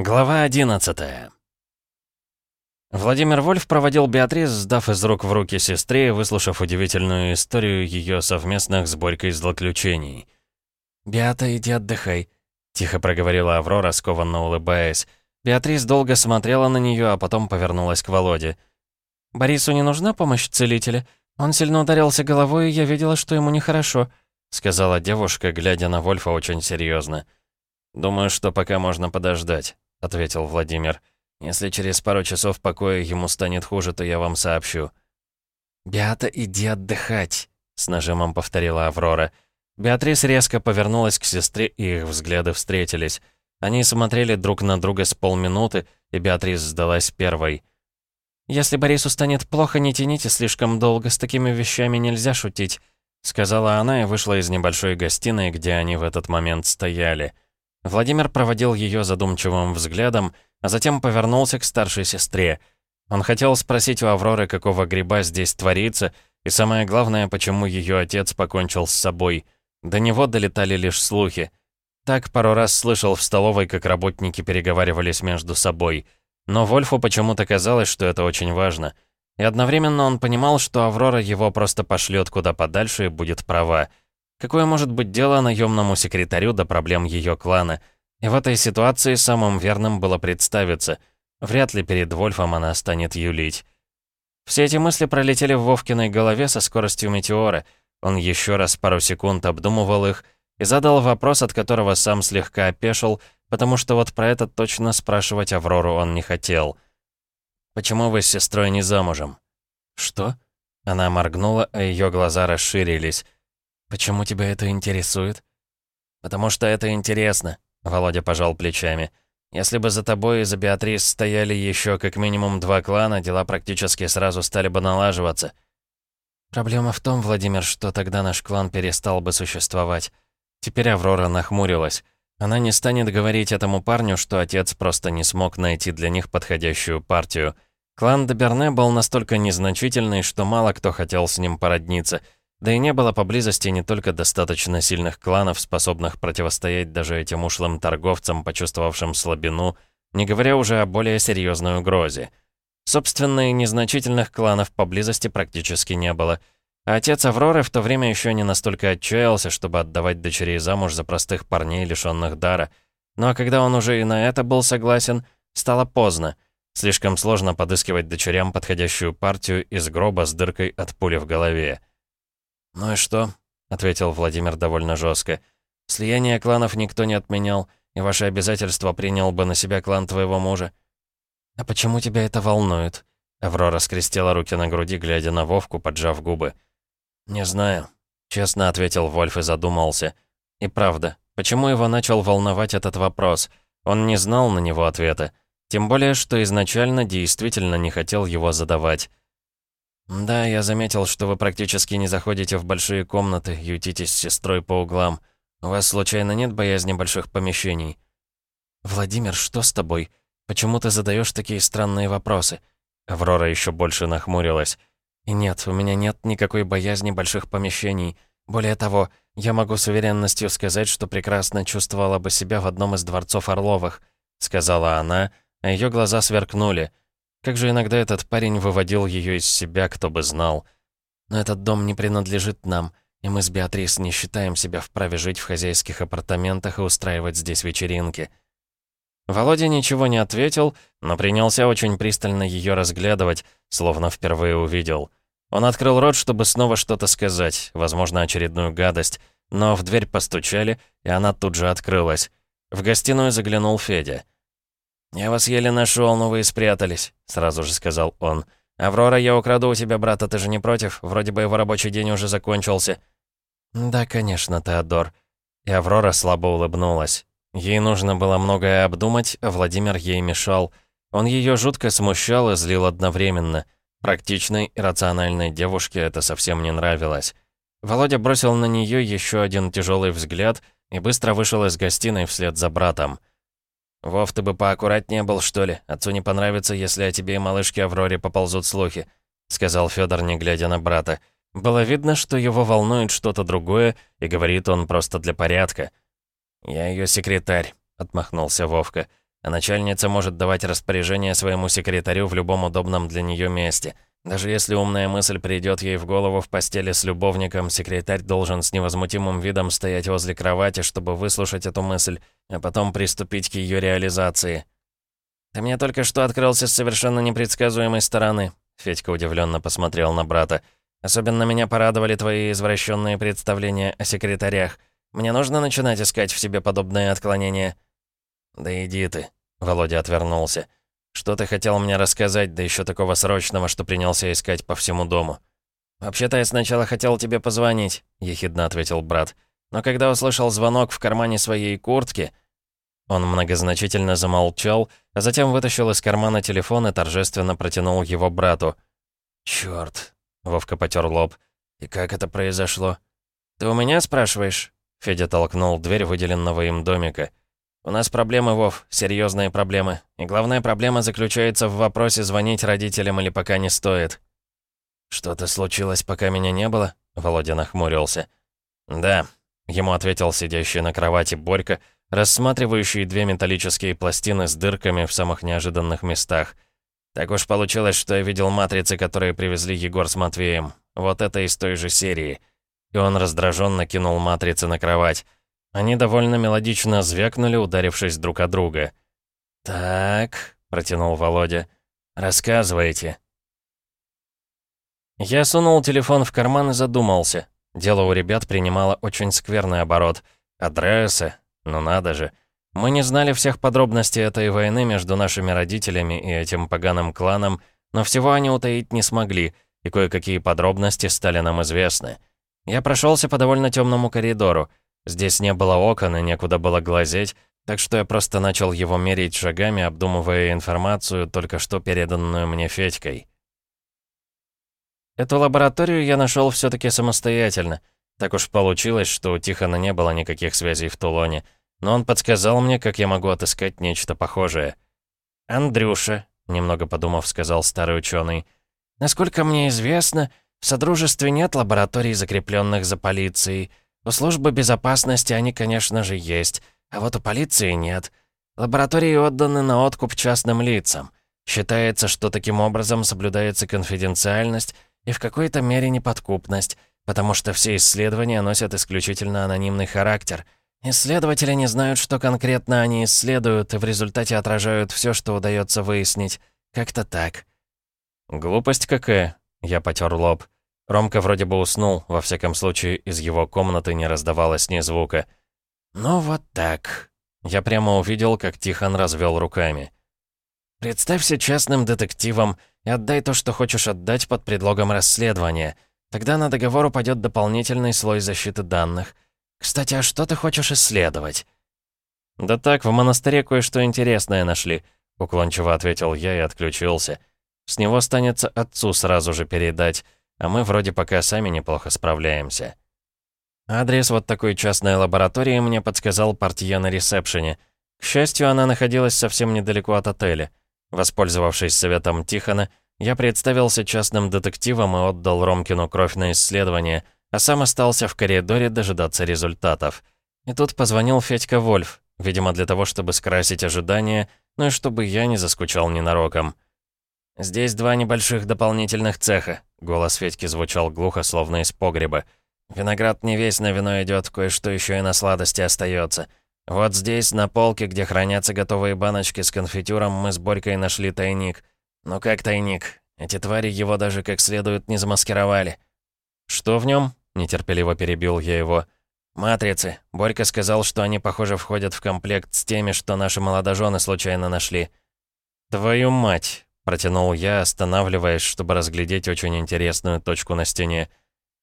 Глава 11 Владимир Вольф проводил Беатрис, сдав из рук в руки сестре и выслушав удивительную историю ее совместных с Борькой злоключений. «Беата, иди отдыхай», — тихо проговорила Аврора, скованно улыбаясь. Беатрис долго смотрела на нее, а потом повернулась к Володе. «Борису не нужна помощь целителя? Он сильно ударился головой, и я видела, что ему нехорошо», — сказала девушка, глядя на Вольфа очень серьезно. «Думаю, что пока можно подождать». — ответил Владимир. «Если через пару часов покоя ему станет хуже, то я вам сообщу». «Беата, иди отдыхать», — с нажимом повторила Аврора. Беатрис резко повернулась к сестре, и их взгляды встретились. Они смотрели друг на друга с полминуты, и Беатрис сдалась первой. «Если Борису станет плохо, не тяните слишком долго, с такими вещами нельзя шутить», — сказала она и вышла из небольшой гостиной, где они в этот момент стояли. Владимир проводил ее задумчивым взглядом, а затем повернулся к старшей сестре. Он хотел спросить у Авроры, какого гриба здесь творится, и самое главное, почему ее отец покончил с собой. До него долетали лишь слухи. Так пару раз слышал в столовой, как работники переговаривались между собой. Но Вольфу почему-то казалось, что это очень важно. И одновременно он понимал, что Аврора его просто пошлет куда подальше и будет права. Какое может быть дело наемному секретарю до проблем ее клана? И в этой ситуации самым верным было представиться. Вряд ли перед Вольфом она станет юлить. Все эти мысли пролетели в Вовкиной голове со скоростью метеора. Он еще раз пару секунд обдумывал их и задал вопрос, от которого сам слегка опешил, потому что вот про это точно спрашивать Аврору он не хотел. «Почему вы с сестрой не замужем?» «Что?» Она моргнула, а ее глаза расширились. «Почему тебя это интересует?» «Потому что это интересно», — Володя пожал плечами. «Если бы за тобой и за Беатрис стояли еще как минимум два клана, дела практически сразу стали бы налаживаться». «Проблема в том, Владимир, что тогда наш клан перестал бы существовать». Теперь Аврора нахмурилась. Она не станет говорить этому парню, что отец просто не смог найти для них подходящую партию. Клан Доберне был настолько незначительный, что мало кто хотел с ним породниться — да и не было поблизости не только достаточно сильных кланов, способных противостоять даже этим ушлым торговцам, почувствовавшим слабину, не говоря уже о более серьезной угрозе. Собственно, и незначительных кланов поблизости практически не было. А отец Авроры в то время еще не настолько отчаялся, чтобы отдавать дочерей замуж за простых парней, лишенных дара. Ну а когда он уже и на это был согласен, стало поздно. Слишком сложно подыскивать дочерям подходящую партию из гроба с дыркой от пули в голове. «Ну и что?» — ответил Владимир довольно жестко. «Слияние кланов никто не отменял, и ваши обязательства принял бы на себя клан твоего мужа». «А почему тебя это волнует?» Аврора скрестила руки на груди, глядя на Вовку, поджав губы. «Не знаю», — честно ответил Вольф и задумался. «И правда, почему его начал волновать этот вопрос? Он не знал на него ответа. Тем более, что изначально действительно не хотел его задавать. «Да, я заметил, что вы практически не заходите в большие комнаты, ютитесь с сестрой по углам. У вас, случайно, нет боязни больших помещений?» «Владимир, что с тобой? Почему ты задаешь такие странные вопросы?» Аврора еще больше нахмурилась. «И нет, у меня нет никакой боязни больших помещений. Более того, я могу с уверенностью сказать, что прекрасно чувствовала бы себя в одном из дворцов Орловых», сказала она, а ее глаза сверкнули – как же иногда этот парень выводил ее из себя, кто бы знал. Но этот дом не принадлежит нам, и мы с Беатрис не считаем себя вправе жить в хозяйских апартаментах и устраивать здесь вечеринки. Володя ничего не ответил, но принялся очень пристально ее разглядывать, словно впервые увидел. Он открыл рот, чтобы снова что-то сказать, возможно, очередную гадость, но в дверь постучали, и она тут же открылась. В гостиную заглянул Федя. «Я вас еле нашел, но вы и спрятались», — сразу же сказал он. «Аврора, я украду у тебя брата, ты же не против? Вроде бы его рабочий день уже закончился». «Да, конечно, Теодор». И Аврора слабо улыбнулась. Ей нужно было многое обдумать, а Владимир ей мешал. Он ее жутко смущал и злил одновременно. Практичной и рациональной девушке это совсем не нравилось. Володя бросил на нее еще один тяжелый взгляд и быстро вышел из гостиной вслед за братом. «Вов, ты бы поаккуратнее был, что ли? Отцу не понравится, если о тебе и малышке Авроре поползут слухи», — сказал Федор, не глядя на брата. Было видно, что его волнует что-то другое, и говорит он просто для порядка. «Я ее секретарь», — отмахнулся Вовка. а начальница может давать распоряжение своему секретарю в любом удобном для нее месте. Даже если умная мысль придет ей в голову в постели с любовником, секретарь должен с невозмутимым видом стоять возле кровати, чтобы выслушать эту мысль, а потом приступить к ее реализации. «Ты мне только что открылся с совершенно непредсказуемой стороны», Федька удивленно посмотрел на брата. «Особенно меня порадовали твои извращенные представления о секретарях. Мне нужно начинать искать в себе подобные отклонения». «Да иди ты», — Володя отвернулся. «Что ты хотел мне рассказать, да еще такого срочного, что принялся искать по всему дому?» «Вообще-то я сначала хотел тебе позвонить», — ехидно ответил брат. «Но когда услышал звонок в кармане своей куртки...» Он многозначительно замолчал, а затем вытащил из кармана телефон и торжественно протянул его брату. «Чёрт!» — Вовка потер лоб. «И как это произошло?» «Ты у меня спрашиваешь?» Федя толкнул дверь выделенного им домика. «У нас проблемы, Вов, серьезные проблемы. И главная проблема заключается в вопросе, звонить родителям или пока не стоит». «Что-то случилось, пока меня не было?» Володя нахмурился. «Да», — ему ответил сидящий на кровати Борька, рассматривающий две металлические пластины с дырками в самых неожиданных местах. «Так уж получилось, что я видел матрицы, которые привезли Егор с Матвеем. Вот это из той же серии». И он раздраженно кинул матрицы на кровать. Они довольно мелодично звякнули, ударившись друг о друга. «Так», — протянул Володя, — «рассказывайте». Я сунул телефон в карман и задумался. Дело у ребят принимало очень скверный оборот. Адресы, ну надо же. Мы не знали всех подробностей этой войны между нашими родителями и этим поганым кланом, но всего они утаить не смогли, и кое-какие подробности стали нам известны. Я прошелся по довольно темному коридору. Здесь не было окон и некуда было глазеть, так что я просто начал его мерить шагами, обдумывая информацию, только что переданную мне Федькой. Эту лабораторию я нашел все таки самостоятельно. Так уж получилось, что у Тихона не было никаких связей в Тулоне, но он подсказал мне, как я могу отыскать нечто похожее. «Андрюша», — немного подумав, сказал старый ученый, — «насколько мне известно, в Содружестве нет лабораторий, закрепленных за полицией. У службы безопасности они, конечно же, есть, а вот у полиции нет. Лаборатории отданы на откуп частным лицам. Считается, что таким образом соблюдается конфиденциальность и в какой-то мере неподкупность, потому что все исследования носят исключительно анонимный характер. Исследователи не знают, что конкретно они исследуют, и в результате отражают все, что удается выяснить. Как-то так. «Глупость какая», я потер лоб. Ромка вроде бы уснул, во всяком случае, из его комнаты не раздавалось ни звука. «Ну вот так». Я прямо увидел, как Тихон развел руками. «Представься частным детективом и отдай то, что хочешь отдать под предлогом расследования. Тогда на договор упадет дополнительный слой защиты данных. Кстати, а что ты хочешь исследовать?» «Да так, в монастыре кое-что интересное нашли», — уклончиво ответил я и отключился. С него станется отцу сразу же передать, а мы вроде пока сами неплохо справляемся. Адрес вот такой частной лаборатории мне подсказал портье на ресепшене. К счастью, она находилась совсем недалеко от отеля. Воспользовавшись советом Тихона, я представился частным детективом и отдал Ромкину кровь на исследование, а сам остался в коридоре дожидаться результатов. И тут позвонил Федька Вольф, видимо, для того, чтобы скрасить ожидания, ну и чтобы я не заскучал ненароком. «Здесь два небольших дополнительных цеха», — голос Федьки звучал глухо, словно из погреба. «Виноград не весь на вино идет, кое-что еще и на сладости остается. Вот здесь, на полке, где хранятся готовые баночки с конфитюром, мы с Борькой нашли тайник. Ну как тайник? Эти твари его даже как следует не замаскировали». «Что в нем? нетерпеливо перебил я его. «Матрицы. Борька сказал, что они, похоже, входят в комплект с теми, что наши молодожены случайно нашли». «Твою мать!» Протянул я, останавливаясь, чтобы разглядеть очень интересную точку на стене.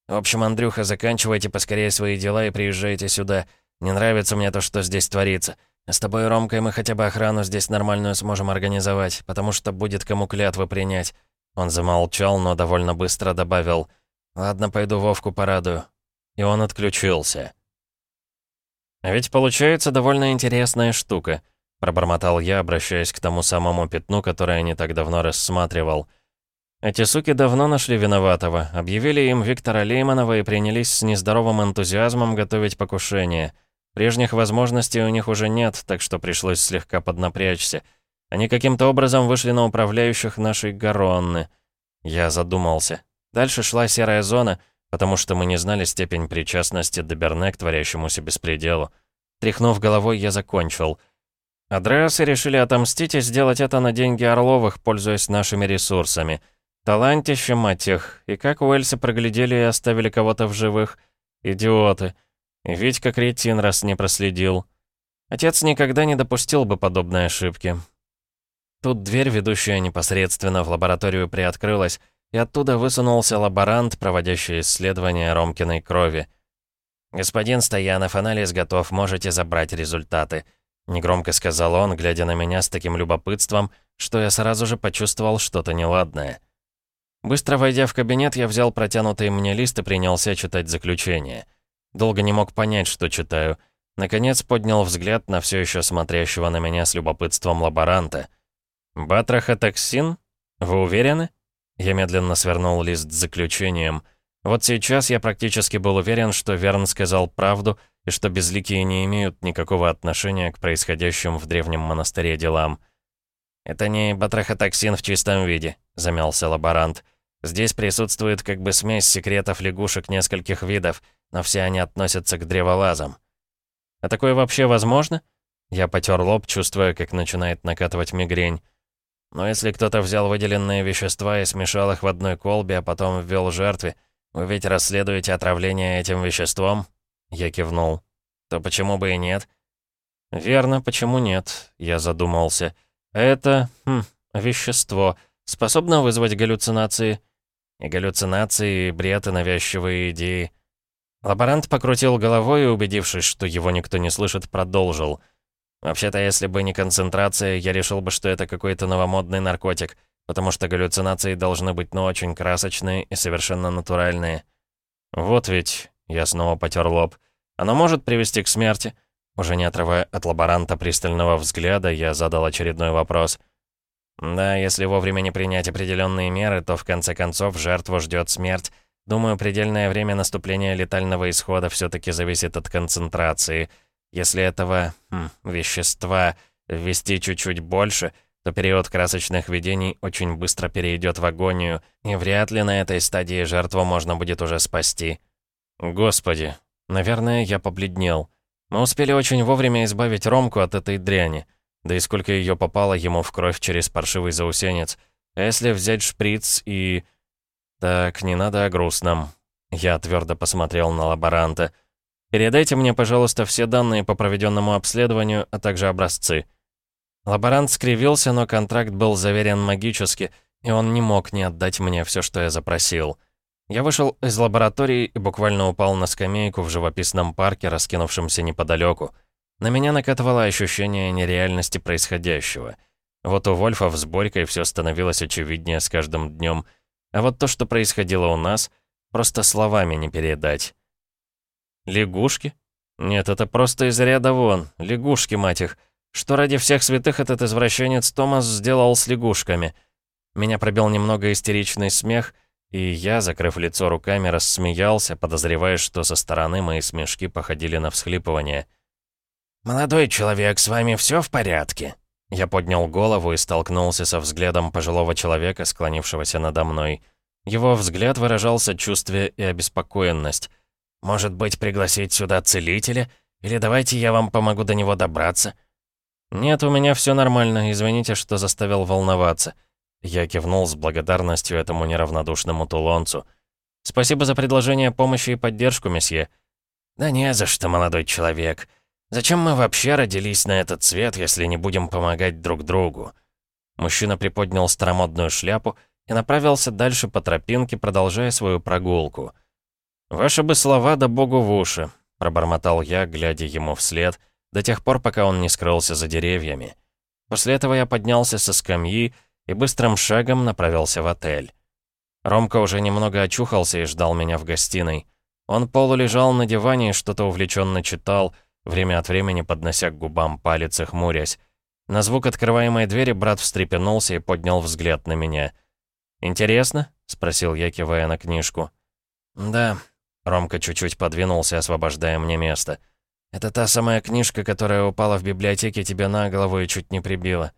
«В общем, Андрюха, заканчивайте поскорее свои дела и приезжайте сюда. Не нравится мне то, что здесь творится. С тобой, Ромкой, мы хотя бы охрану здесь нормальную сможем организовать, потому что будет кому клятвы принять». Он замолчал, но довольно быстро добавил. «Ладно, пойду Вовку порадую». И он отключился. А ведь получается довольно интересная штука — Пробормотал я, обращаясь к тому самому пятну, которое не так давно рассматривал. Эти суки давно нашли виноватого, объявили им Виктора Лейманова и принялись с нездоровым энтузиазмом готовить покушение. Прежних возможностей у них уже нет, так что пришлось слегка поднапрячься. Они каким-то образом вышли на управляющих нашей Гаронны. Я задумался. Дальше шла серая зона, потому что мы не знали степень причастности Деберне к творящемуся беспределу. Тряхнув головой, я закончил. Адреасы решили отомстить и сделать это на деньги Орловых, пользуясь нашими ресурсами. Талантище, мать их. И как Уэльсы проглядели и оставили кого-то в живых. Идиоты. И Витька кретин, раз не проследил. Отец никогда не допустил бы подобной ошибки. Тут дверь, ведущая непосредственно в лабораторию, приоткрылась, и оттуда высунулся лаборант, проводящий исследование Ромкиной крови. «Господин Стоянов, анализ готов, можете забрать результаты», — негромко сказал он, глядя на меня с таким любопытством, что я сразу же почувствовал что-то неладное. Быстро войдя в кабинет, я взял протянутый мне лист и принялся читать заключение. Долго не мог понять, что читаю. Наконец поднял взгляд на все еще смотрящего на меня с любопытством лаборанта. «Батрахотоксин? Вы уверены?» Я медленно свернул лист с заключением. Вот сейчас я практически был уверен, что Верн сказал правду и что безликие не имеют никакого отношения к происходящим в древнем монастыре делам. «Это не батрахотоксин в чистом виде», — замялся лаборант. «Здесь присутствует как бы смесь секретов лягушек нескольких видов, но все они относятся к древолазам. А такое вообще возможно? Я потер лоб, чувствуя, как начинает накатывать мигрень. Но если кто-то взял выделенные вещества и смешал их в одной колбе, а потом ввел жертве, вы ведь расследуете отравление этим веществом? Я кивнул. То почему бы и нет? Верно, почему нет? Я задумался. Это, хм, вещество, способно вызвать галлюцинации? И галлюцинации, и бред, и навязчивые идеи. Лаборант покрутил головой и, убедившись, что его никто не слышит, продолжил. «Вообще-то, если бы не концентрация, я решил бы, что это какой-то новомодный наркотик, потому что галлюцинации должны быть, ну, очень красочные и совершенно натуральные». «Вот ведь...» — я снова потер лоб. «Оно может привести к смерти?» Уже не отрывая от лаборанта пристального взгляда, я задал очередной вопрос. «Да, если вовремя не принять определенные меры, то в конце концов жертву ждет смерть, Думаю, предельное время наступления летального исхода все-таки зависит от концентрации. Если этого хм, вещества ввести чуть-чуть больше, то период красочных видений очень быстро перейдет в агонию, и вряд ли на этой стадии жертву можно будет уже спасти. Господи, наверное, я побледнел. Мы успели очень вовремя избавить Ромку от этой дряни. Да и сколько ее попало ему в кровь через паршивый заусенец. А если взять шприц и... «Так, не надо о грустном». Я твердо посмотрел на лаборанта. «Передайте мне, пожалуйста, все данные по проведенному обследованию, а также образцы». Лаборант скривился, но контракт был заверен магически, и он не мог не отдать мне все, что я запросил. Я вышел из лаборатории и буквально упал на скамейку в живописном парке, раскинувшемся неподалеку. На меня накатывало ощущение нереальности происходящего. Вот у Вольфа с Борькой все становилось очевиднее с каждым днем — а вот то, что происходило у нас, просто словами не передать. Лягушки? Нет, это просто из ряда вон. Лягушки, мать их. Что ради всех святых этот извращенец Томас сделал с лягушками? Меня пробил немного истеричный смех, и я, закрыв лицо руками, рассмеялся, подозревая, что со стороны мои смешки походили на всхлипывание. «Молодой человек, с вами все в порядке?» Я поднял голову и столкнулся со взглядом пожилого человека, склонившегося надо мной. Его взгляд выражал сочувствие и обеспокоенность. «Может быть, пригласить сюда целителя? Или давайте я вам помогу до него добраться?» «Нет, у меня все нормально, извините, что заставил волноваться». Я кивнул с благодарностью этому неравнодушному тулонцу. «Спасибо за предложение помощи и поддержку, месье». «Да не за что, молодой человек. Зачем мы вообще родились на этот свет, если не будем помогать друг другу?» Мужчина приподнял старомодную шляпу и направился дальше по тропинке, продолжая свою прогулку. «Ваши бы слова да богу в уши», — пробормотал я, глядя ему вслед, до тех пор, пока он не скрылся за деревьями. После этого я поднялся со скамьи и быстрым шагом направился в отель. Ромка уже немного очухался и ждал меня в гостиной. Он полулежал на диване и что-то увлеченно читал — время от времени поднося к губам палец и хмурясь. На звук открываемой двери брат встрепенулся и поднял взгляд на меня. «Интересно?» — спросил я, кивая на книжку. «Да». Ромка чуть-чуть подвинулся, освобождая мне место. Это та самая книжка, которая упала в библиотеке тебе на голову и чуть не прибила.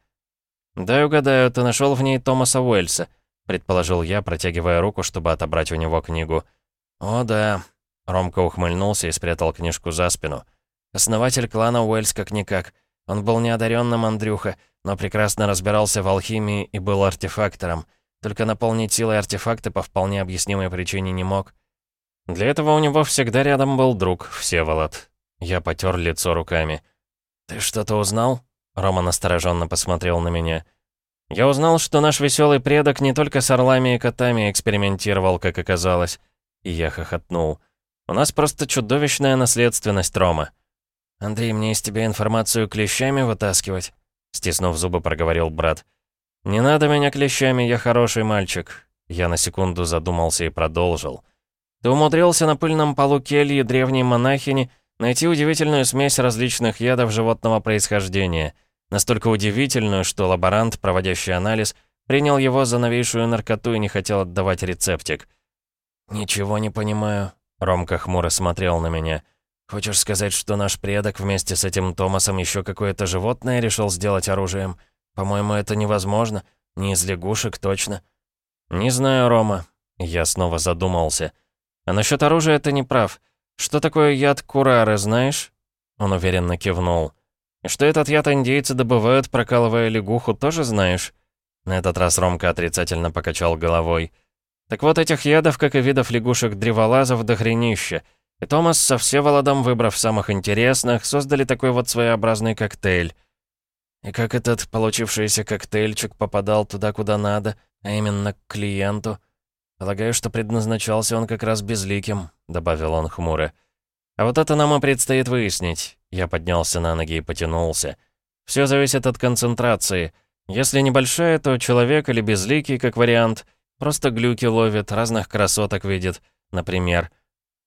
«Дай угадаю, ты нашел в ней Томаса Уэльса», — предположил я, протягивая руку, чтобы отобрать у него книгу. «О, да». Ромка ухмыльнулся и спрятал книжку за спину. «Основатель клана Уэльс как-никак. Он был неодаренным Андрюха, но прекрасно разбирался в алхимии и был артефактором. Только наполнить силой артефакты по вполне объяснимой причине не мог. Для этого у него всегда рядом был друг, Всеволод. Я потер лицо руками. «Ты что-то узнал?» Рома настороженно посмотрел на меня. «Я узнал, что наш веселый предок не только с орлами и котами экспериментировал, как оказалось». И я хохотнул. «У нас просто чудовищная наследственность, Рома». «Андрей, мне из тебя информацию клещами вытаскивать?» Стиснув зубы, проговорил брат. «Не надо меня клещами, я хороший мальчик». Я на секунду задумался и продолжил. «Ты умудрился на пыльном полу кельи древней монахини найти удивительную смесь различных ядов животного происхождения. Настолько удивительную, что лаборант, проводящий анализ, принял его за новейшую наркоту и не хотел отдавать рецептик. «Ничего не понимаю», — Ромка хмуро смотрел на меня. «Хочешь сказать, что наш предок вместе с этим Томасом еще какое-то животное решил сделать оружием? По-моему, это невозможно. Не из лягушек, точно». «Не знаю, Рома». Я снова задумался. «А насчет оружия ты не прав. Что такое яд курары, знаешь?» Он уверенно кивнул. «И что этот яд индейцы добывают, прокалывая лягуху, тоже знаешь?» На этот раз Ромка отрицательно покачал головой. «Так вот этих ядов, как и видов лягушек-древолазов, до хренища. И Томас со Всеволодом, выбрав самых интересных, создали такой вот своеобразный коктейль. И как этот получившийся коктейльчик попадал туда, куда надо, а именно к клиенту? Полагаю, что предназначался он как раз безликим, добавил он хмуро. А вот это нам и предстоит выяснить. Я поднялся на ноги и потянулся. Все зависит от концентрации. Если небольшая, то человек или безликий, как вариант, просто глюки ловит, разных красоток видит, например.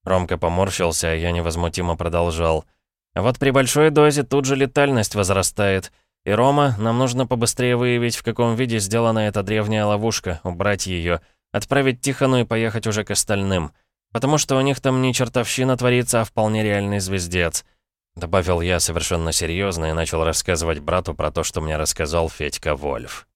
Ромка поморщился, а я невозмутимо продолжал. А вот при большой дозе тут же летальность возрастает. И, Рома, нам нужно побыстрее выявить, в каком виде сделана эта древняя ловушка, убрать ее, отправить Тихону и поехать уже к остальным. Потому что у них там не чертовщина творится, а вполне реальный звездец. Добавил я совершенно серьезно и начал рассказывать брату про то, что мне рассказал Федька Вольф.